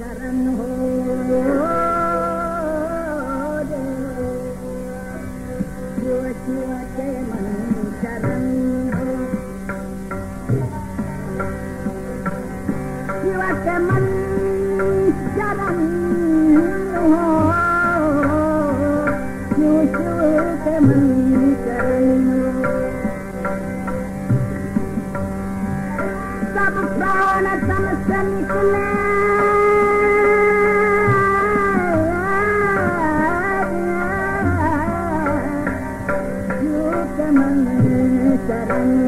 शरण हो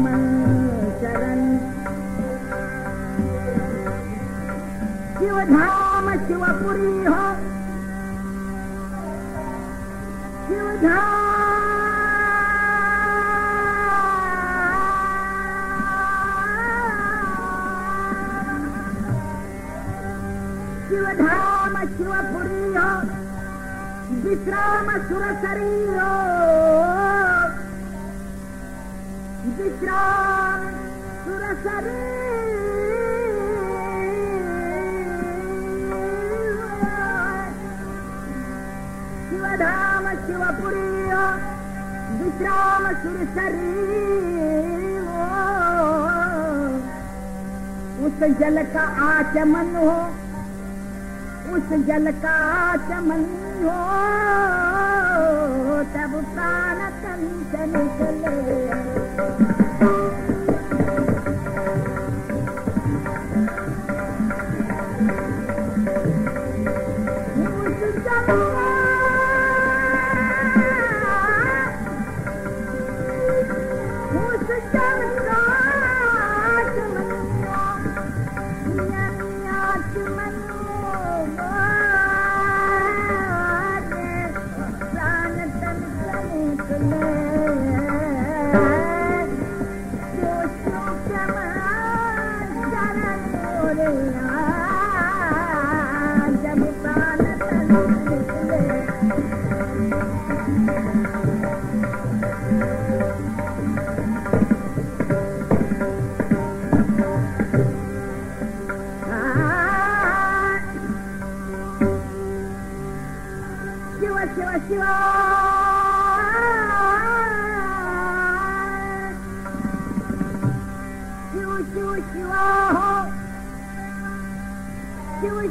शिव शिव पुरी हो शिवर् शिव हो बिश्राम सुरसरी हो शिवाम शिव पुरी हो विश्राम सुर शरी उल आचमन हो उस जल का चमन होले too much.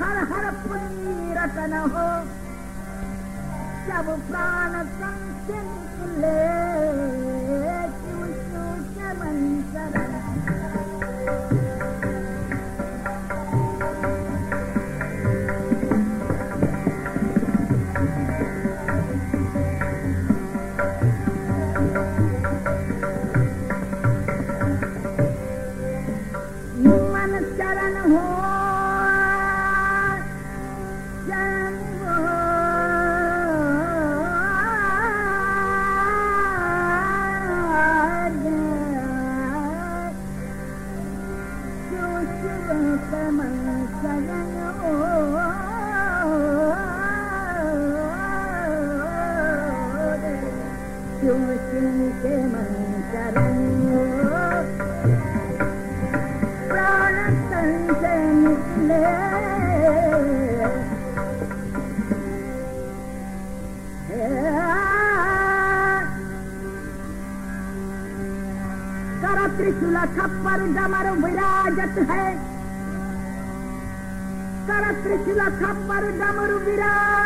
हर हर पुण्यरतन हो जब प्राण संसिंह ले चमन शरण वतन से निकले कर त्रिशूल खप्पर डमर विराजत है कर त्रिशूल छप्पर डमर विराज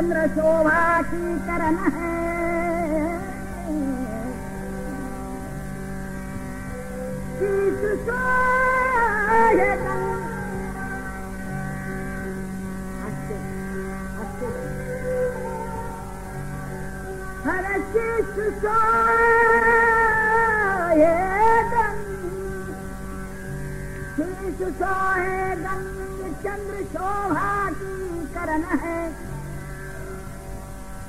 चंद्र शोभा की करण है हर सो शिष सोहेदम चंद्र शोभा की करण है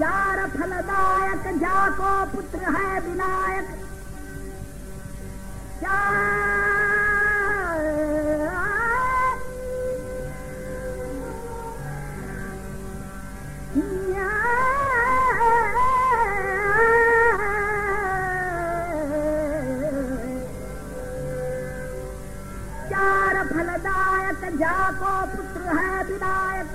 चार फलदायक जाको पुत्र है विनायक चार फलदायक जाको पुत्र है विनायक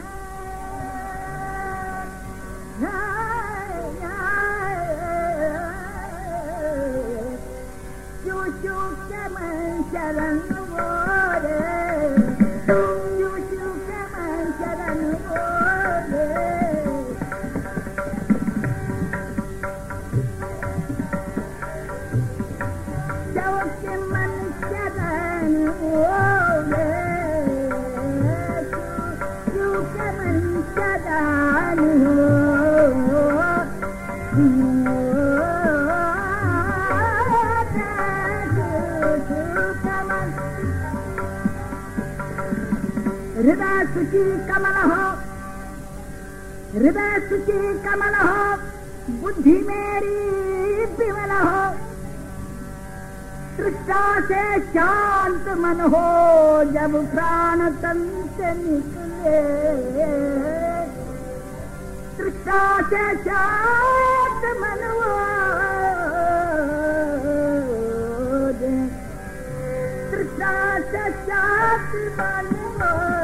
हृदय सुखी कमल हो हृदय सुखी कमल हो बुद्धि मेरी विमल हो तृष्टा से शांत मन हो जब प्राण तंत निकले तृष्टा से शांत मन हो तृष्टा से शांत मन हो